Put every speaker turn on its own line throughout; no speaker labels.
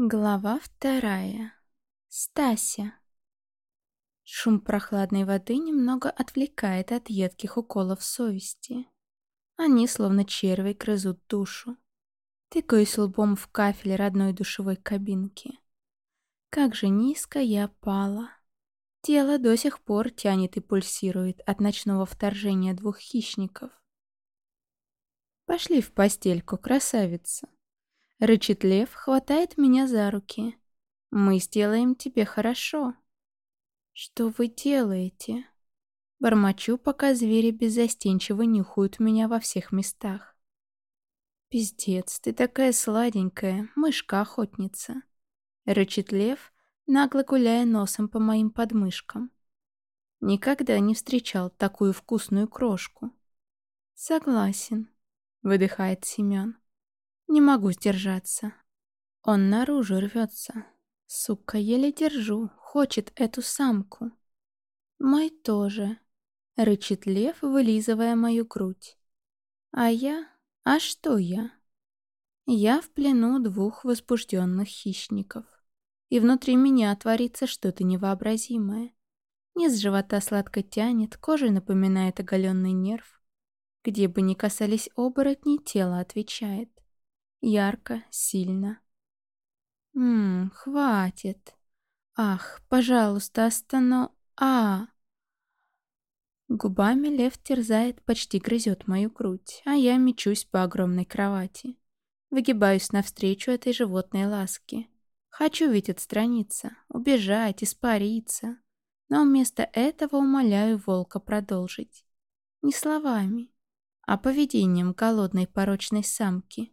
Глава вторая. Стася. Шум прохладной воды немного отвлекает от едких уколов совести. Они, словно черви, грызут душу. Тыкаюсь лбом в кафель родной душевой кабинки. Как же низко я пала. Тело до сих пор тянет и пульсирует от ночного вторжения двух хищников. Пошли в постельку, красавица. Рычит лев, хватает меня за руки. «Мы сделаем тебе хорошо». «Что вы делаете?» Бормочу, пока звери беззастенчиво нюхают меня во всех местах. «Пиздец, ты такая сладенькая, мышка-охотница!» Рычит лев, нагло гуляя носом по моим подмышкам. Никогда не встречал такую вкусную крошку. «Согласен», — выдыхает Семен. Не могу сдержаться. Он наружу рвется. Сука, еле держу, хочет эту самку. Мой тоже. Рычит лев, вылизывая мою грудь. А я? А что я? Я в плену двух возбужденных хищников. И внутри меня творится что-то невообразимое. Низ живота сладко тянет, кожа напоминает оголенный нерв. Где бы ни касались оборотни, тело отвечает. Ярко, сильно. Ммм, хватит. Ах, пожалуйста, остану... А! Губами лев терзает, почти грызет мою грудь, а я мечусь по огромной кровати. Выгибаюсь навстречу этой животной ласке. Хочу ведь отстраниться, убежать, испариться. Но вместо этого умоляю волка продолжить. Не словами, а поведением голодной порочной самки.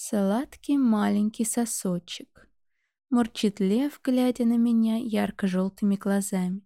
Сладкий маленький сосочек. Мурчит лев, глядя на меня ярко-желтыми глазами.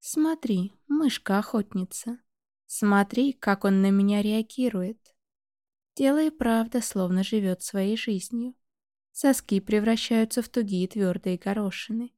Смотри, мышка-охотница. Смотри, как он на меня реагирует. Тело и правда словно живет своей жизнью. Соски превращаются в тугие твердые горошины.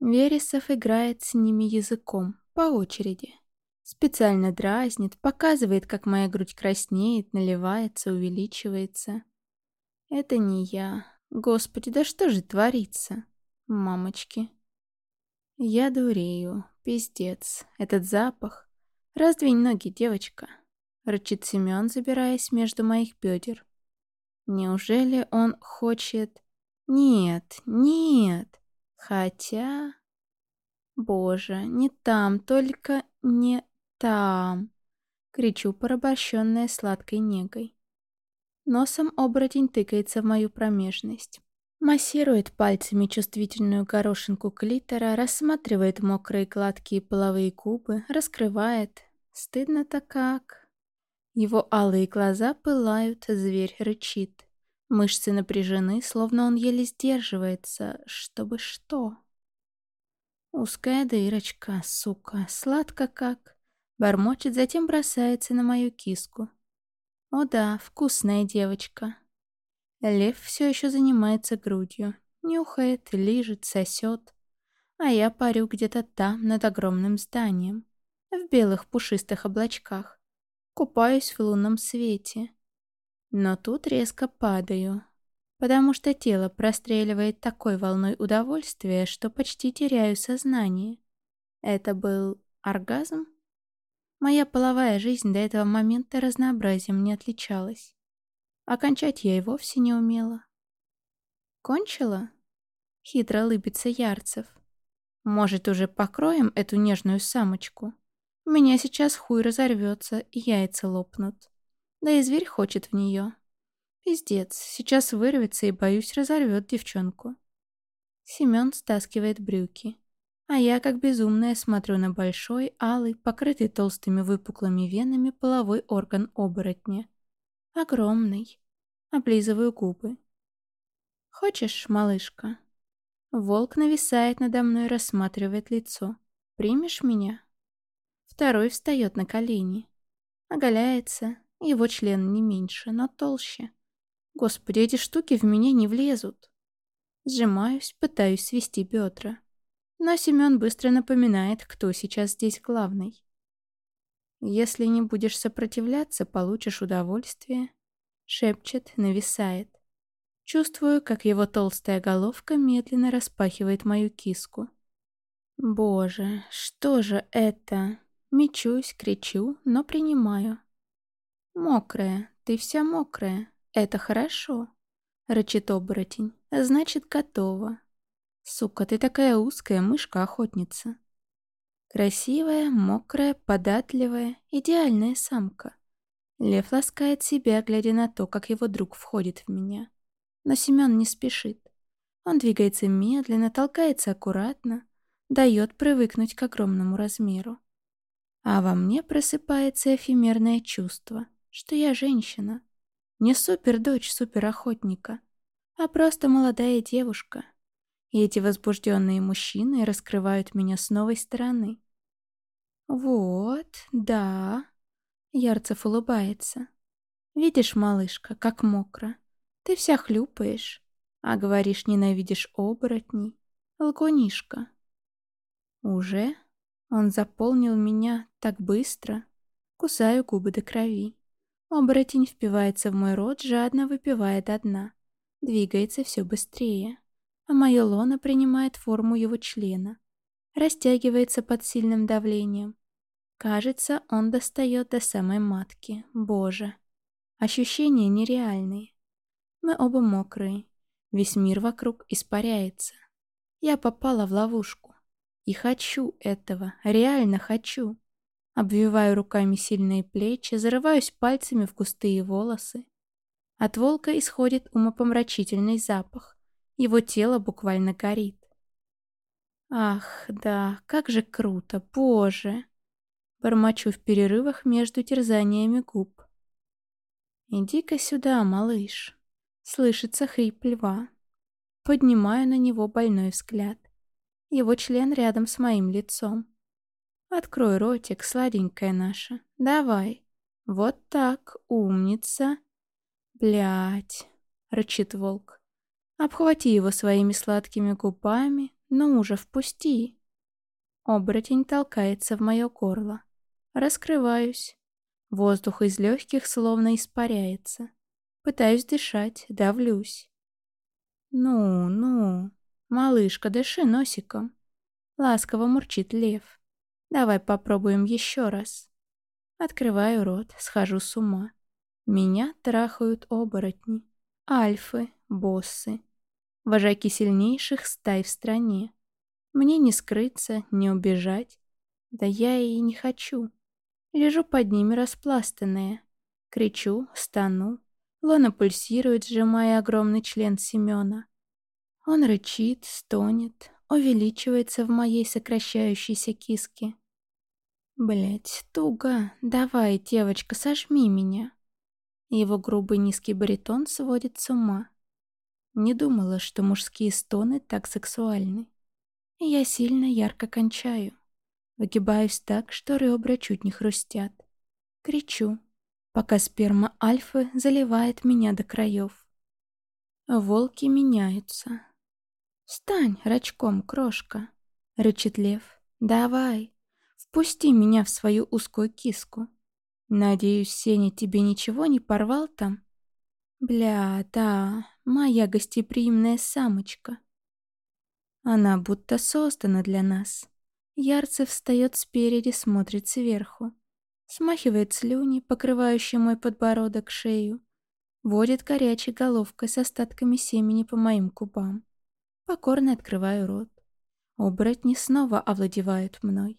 Вересов играет с ними языком, по очереди. Специально дразнит, показывает, как моя грудь краснеет, наливается, увеличивается. Это не я. Господи, да что же творится? Мамочки. Я дурею. Пиздец. Этот запах. Раздвинь ноги, девочка. Рычит Семен, забираясь между моих бедер. Неужели он хочет... Нет, нет. Хотя... Боже, не там, только не там. Кричу, порабощенная сладкой негой. Носом оборотень тыкается в мою промежность. Массирует пальцами чувствительную горошинку клитора, рассматривает мокрые гладкие половые губы, раскрывает. Стыдно-то как. Его алые глаза пылают, зверь рычит. Мышцы напряжены, словно он еле сдерживается. Чтобы что? Узкая дырочка, сука, сладко как. Бормочет, затем бросается на мою киску. О да, вкусная девочка. Лев все еще занимается грудью. Нюхает, лижет, сосет. А я парю где-то там, над огромным зданием. В белых пушистых облачках. Купаюсь в лунном свете. Но тут резко падаю. Потому что тело простреливает такой волной удовольствия, что почти теряю сознание. Это был оргазм? Моя половая жизнь до этого момента разнообразием не отличалась. Окончать я и вовсе не умела. «Кончила?» — хитро лыбится Ярцев. «Может, уже покроем эту нежную самочку? Меня сейчас хуй разорвется и яйца лопнут. Да и зверь хочет в нее. Пиздец, сейчас вырвется и, боюсь, разорвет девчонку». Семен стаскивает брюки. А я, как безумная, смотрю на большой, алый, покрытый толстыми выпуклыми венами половой орган оборотня. Огромный. Облизываю губы. «Хочешь, малышка?» Волк нависает надо мной, рассматривает лицо. «Примешь меня?» Второй встает на колени. Оголяется. Его член не меньше, но толще. Господи, эти штуки в меня не влезут. Сжимаюсь, пытаюсь свести бедра. Но Семен быстро напоминает, кто сейчас здесь главный. «Если не будешь сопротивляться, получишь удовольствие», — шепчет, нависает. Чувствую, как его толстая головка медленно распахивает мою киску. Боже, что же это? Мечусь, кричу, но принимаю. Мокрая, ты вся мокрая. Это хорошо. Рычит оборотень. Значит, готова. Сука, ты такая узкая мышка-охотница. Красивая, мокрая, податливая, идеальная самка. Лев ласкает себя, глядя на то, как его друг входит в меня. Но Семен не спешит. Он двигается медленно, толкается аккуратно, дает привыкнуть к огромному размеру. А во мне просыпается эфемерное чувство, что я женщина. Не супер-дочь суперохотника, а просто молодая девушка. И эти возбужденные мужчины раскрывают меня с новой стороны. «Вот, да». Ярцев улыбается. «Видишь, малышка, как мокро. Ты вся хлюпаешь, а говоришь, ненавидишь оборотней. Лгунишка». «Уже?» Он заполнил меня так быстро. Кусаю губы до крови. Оборотень впивается в мой рот, жадно выпивая до дна. Двигается все быстрее. А мое лоно принимает форму его члена растягивается под сильным давлением. Кажется, он достает до самой матки. Боже. Ощущения нереальные. Мы оба мокрые. Весь мир вокруг испаряется. Я попала в ловушку. И хочу этого. Реально хочу. Обвиваю руками сильные плечи, зарываюсь пальцами в густые волосы. От волка исходит умопомрачительный запах. Его тело буквально горит. Ах, да, как же круто, боже. Бормочу в перерывах между терзаниями губ. Иди-ка сюда, малыш. Слышится хрип льва. Поднимаю на него больной взгляд. Его член рядом с моим лицом. Открой ротик, сладенькая наша. Давай. Вот так, умница. Блять, рычит волк. Обхвати его своими сладкими губами, «Ну уже, впусти!» Оборотень толкается в мое горло. Раскрываюсь. Воздух из легких словно испаряется. Пытаюсь дышать, давлюсь. «Ну, ну, малышка, дыши носиком!» Ласково мурчит лев. «Давай попробуем еще раз». Открываю рот, схожу с ума. Меня трахают оборотни. Альфы, боссы, вожаки сильнейших стай в стране. Мне не скрыться, не убежать. Да я и не хочу. Лежу под ними распластанная. Кричу, стану. Лона пульсирует, сжимая огромный член Семена. Он рычит, стонет, увеличивается в моей сокращающейся киске. Блять, туго. Давай, девочка, сожми меня. Его грубый низкий баритон сводит с ума. Не думала, что мужские стоны так сексуальны. Я сильно ярко кончаю. Выгибаюсь так, что ребра чуть не хрустят. Кричу, пока сперма альфы заливает меня до краев. Волки меняются. «Встань, рачком, крошка!» — рычит лев. «Давай, впусти меня в свою узкую киску. Надеюсь, Сеня тебе ничего не порвал там?» «Бля, да, моя гостеприимная самочка. Она будто создана для нас. Ярцев встает спереди, смотрит сверху. Смахивает слюни, покрывающие мой подбородок, шею. Водит горячей головкой с остатками семени по моим губам. Покорно открываю рот. Оборотни снова овладевают мной.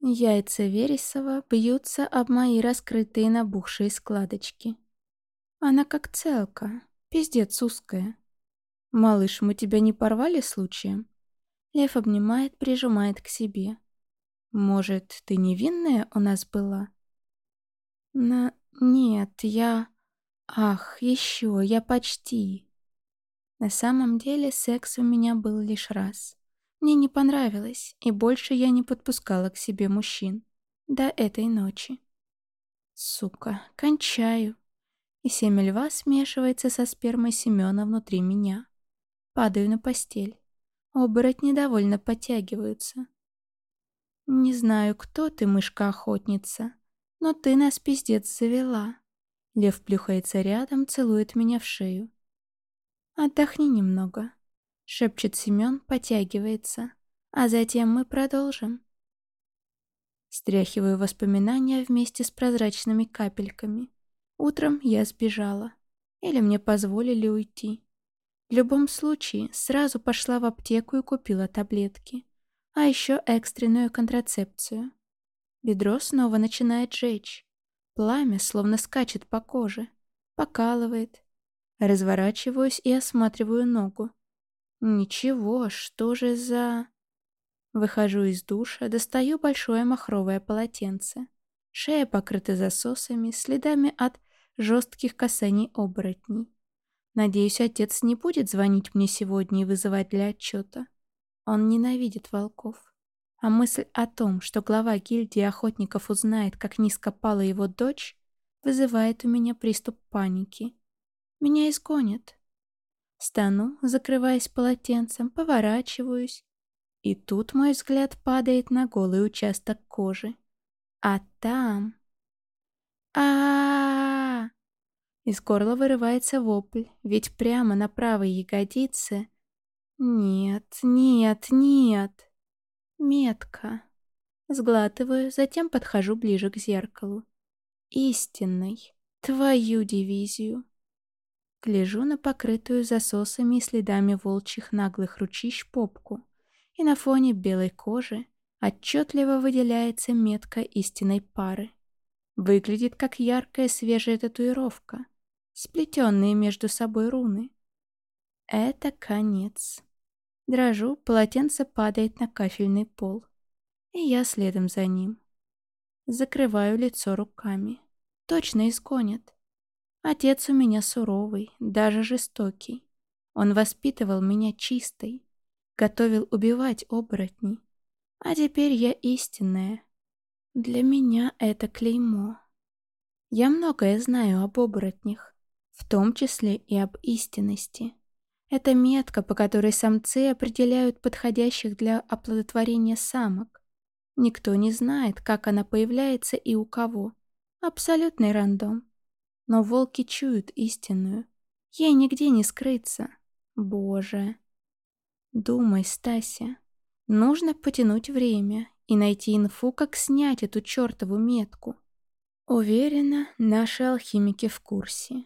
Яйца Вересова бьются об мои раскрытые набухшие складочки. Она как целка, Пиздец узкая. Малыш, мы тебя не порвали случаем? Лев обнимает, прижимает к себе. Может, ты невинная у нас была? На... Нет, я... Ах, еще, я почти. На самом деле секс у меня был лишь раз. Мне не понравилось, и больше я не подпускала к себе мужчин. До этой ночи. Сука, кончаю и семя льва смешивается со спермой Семена внутри меня. Падаю на постель. Оборотни довольно подтягиваются. «Не знаю, кто ты, мышка-охотница, но ты нас пиздец завела». Лев плюхается рядом, целует меня в шею. «Отдохни немного», — шепчет Семен, потягивается. «А затем мы продолжим». Стряхиваю воспоминания вместе с прозрачными капельками. Утром я сбежала. Или мне позволили уйти. В любом случае, сразу пошла в аптеку и купила таблетки. А еще экстренную контрацепцию. Бедро снова начинает жечь. Пламя словно скачет по коже. Покалывает. Разворачиваюсь и осматриваю ногу. Ничего, что же за... Выхожу из душа, достаю большое махровое полотенце. Шея покрыта засосами, следами от жестких касаний оборотней. Надеюсь, отец не будет звонить мне сегодня и вызывать для отчета. Он ненавидит волков. А мысль о том, что глава гильдии охотников узнает, как низко пала его дочь, вызывает у меня приступ паники. Меня изгонят. Стану, закрываясь полотенцем, поворачиваюсь и тут мой взгляд падает на голый участок кожи. А там... а, -а, Из горла вырывается вопль, ведь прямо на правой ягодице... Нет, нет, нет. Метка. Сглатываю, затем подхожу ближе к зеркалу. Истинный. Твою дивизию. Гляжу на покрытую засосами и следами волчьих наглых ручищ попку и на фоне белой кожи отчетливо выделяется метка истинной пары. Выглядит как яркая свежая татуировка, сплетенные между собой руны. Это конец. Дрожу, полотенце падает на кафельный пол. И я следом за ним. Закрываю лицо руками. Точно изгонят. Отец у меня суровый, даже жестокий. Он воспитывал меня чистой, готовил убивать оборотней. А теперь я истинная. Для меня это клеймо. Я многое знаю об оборотнях, в том числе и об истинности. Это метка, по которой самцы определяют подходящих для оплодотворения самок. Никто не знает, как она появляется и у кого. Абсолютный рандом. Но волки чуют истинную. Ей нигде не скрыться. Боже. Думай, Стася. Нужно потянуть время и найти инфу, как снять эту чертову метку. Уверена, наши алхимики в курсе.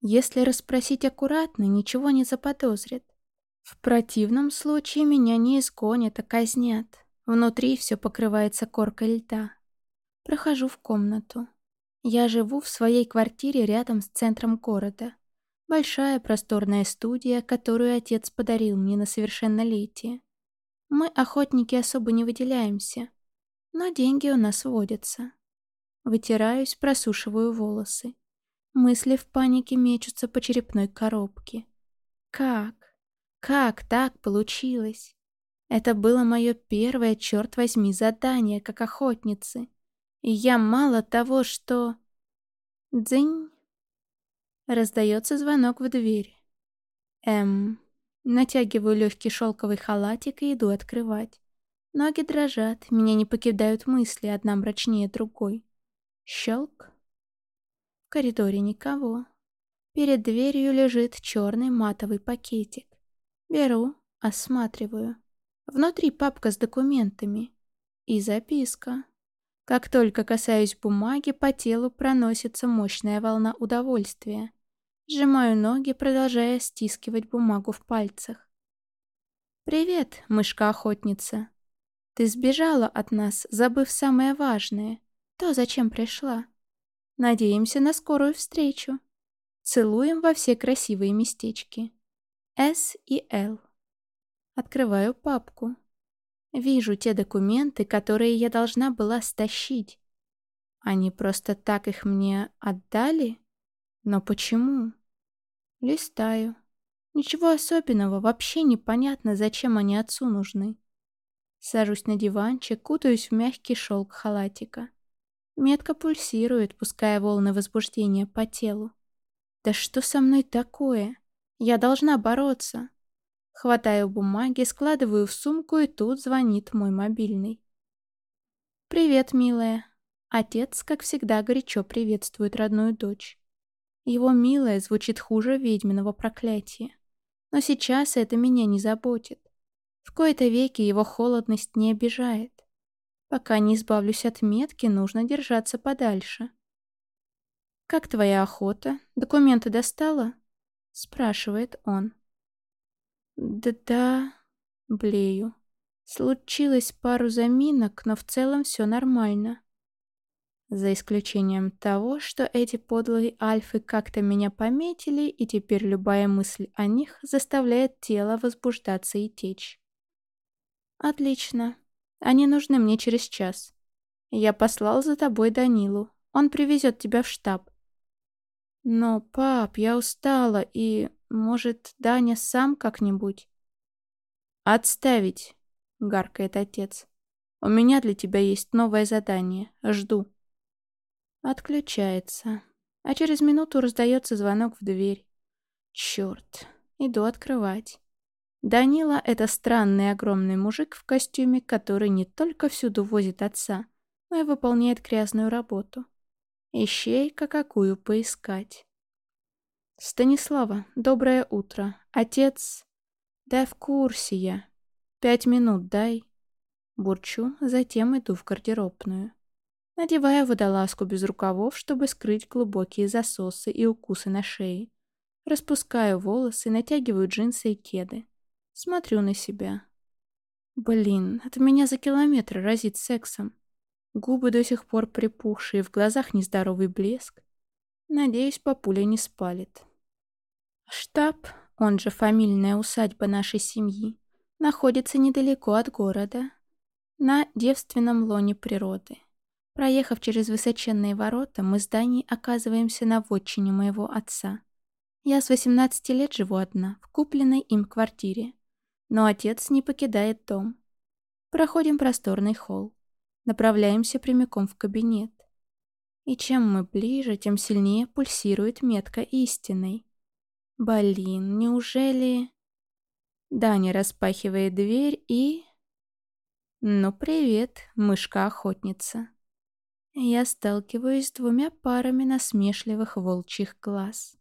Если расспросить аккуратно, ничего не заподозрят. В противном случае меня не изгонят, а казнят. Внутри все покрывается коркой льда. Прохожу в комнату. Я живу в своей квартире рядом с центром города. Большая просторная студия, которую отец подарил мне на совершеннолетие. Мы, охотники, особо не выделяемся, но деньги у нас водятся. Вытираюсь, просушиваю волосы. Мысли в панике мечутся по черепной коробке. Как? Как так получилось? Это было мое первое, черт возьми, задание как охотницы. И я мало того, что... Дзынь. Раздается звонок в дверь. Эм... Натягиваю легкий шелковый халатик и иду открывать. Ноги дрожат, меня не покидают мысли, одна мрачнее другой. Щелк. В коридоре никого. Перед дверью лежит черный матовый пакетик. Беру, осматриваю. Внутри папка с документами. И записка. Как только касаюсь бумаги, по телу проносится мощная волна удовольствия. Сжимаю ноги, продолжая стискивать бумагу в пальцах. «Привет, мышка-охотница. Ты сбежала от нас, забыв самое важное. То, зачем пришла. Надеемся на скорую встречу. Целуем во все красивые местечки. С и Л». Открываю папку. Вижу те документы, которые я должна была стащить. Они просто так их мне отдали? Но почему? Листаю. Ничего особенного, вообще непонятно, зачем они отцу нужны. Сажусь на диванчик, кутаюсь в мягкий шелк халатика. Метка пульсирует, пуская волны возбуждения по телу. Да что со мной такое? Я должна бороться. Хватаю бумаги, складываю в сумку, и тут звонит мой мобильный. «Привет, милая». Отец, как всегда, горячо приветствует родную дочь. Его «милая» звучит хуже ведьминого проклятия. Но сейчас это меня не заботит. В кои-то веки его холодность не обижает. Пока не избавлюсь от метки, нужно держаться подальше. «Как твоя охота? Документы достала?» — спрашивает он. «Да-да...» — блею. Случилось пару заминок, но в целом все нормально. За исключением того, что эти подлые альфы как-то меня пометили, и теперь любая мысль о них заставляет тело возбуждаться и течь. Отлично. Они нужны мне через час. Я послал за тобой Данилу. Он привезет тебя в штаб. Но, пап, я устала, и, может, Даня сам как-нибудь? Отставить, гаркает отец. У меня для тебя есть новое задание. Жду. Отключается. А через минуту раздается звонок в дверь. Черт. Иду открывать. Данила — это странный огромный мужик в костюме, который не только всюду возит отца, но и выполняет грязную работу. Ищейка какую поискать. Станислава, доброе утро. Отец... Да в курсе я. Пять минут дай. Бурчу, затем иду в гардеробную. Надеваю водолазку без рукавов, чтобы скрыть глубокие засосы и укусы на шее. Распускаю волосы, натягиваю джинсы и кеды. Смотрю на себя. Блин, от меня за километр разит сексом. Губы до сих пор припухшие, в глазах нездоровый блеск. Надеюсь, папуля не спалит. Штаб, он же фамильная усадьба нашей семьи, находится недалеко от города, на девственном лоне природы. Проехав через высоченные ворота, мы с Даней оказываемся на вотчине моего отца. Я с 18 лет живу одна, в купленной им квартире. Но отец не покидает дом. Проходим просторный холл. Направляемся прямиком в кабинет. И чем мы ближе, тем сильнее пульсирует метка истинной. Блин, неужели... Даня распахивает дверь и... Ну, привет, мышка-охотница я сталкиваюсь с двумя парами насмешливых волчьих глаз.